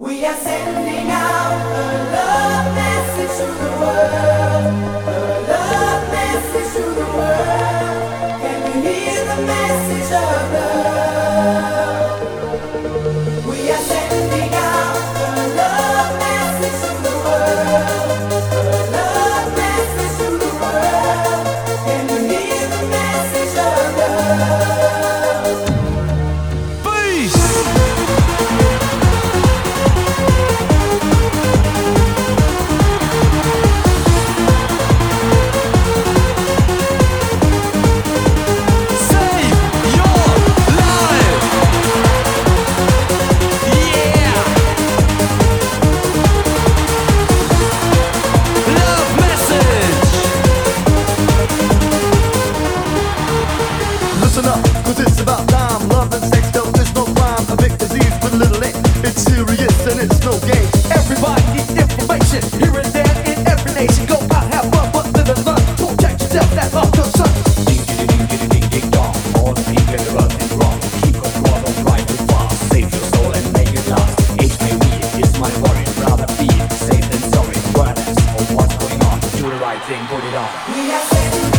We are sending out a love message to the world. About time. Love and sex, though there's no crime. A big disease with little A. It's serious and it's no game. Everybody needs information here and there in every nation. Go out, have fun, but live and learn. Protect yourself, that's all concern. We are sending out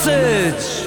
sausage.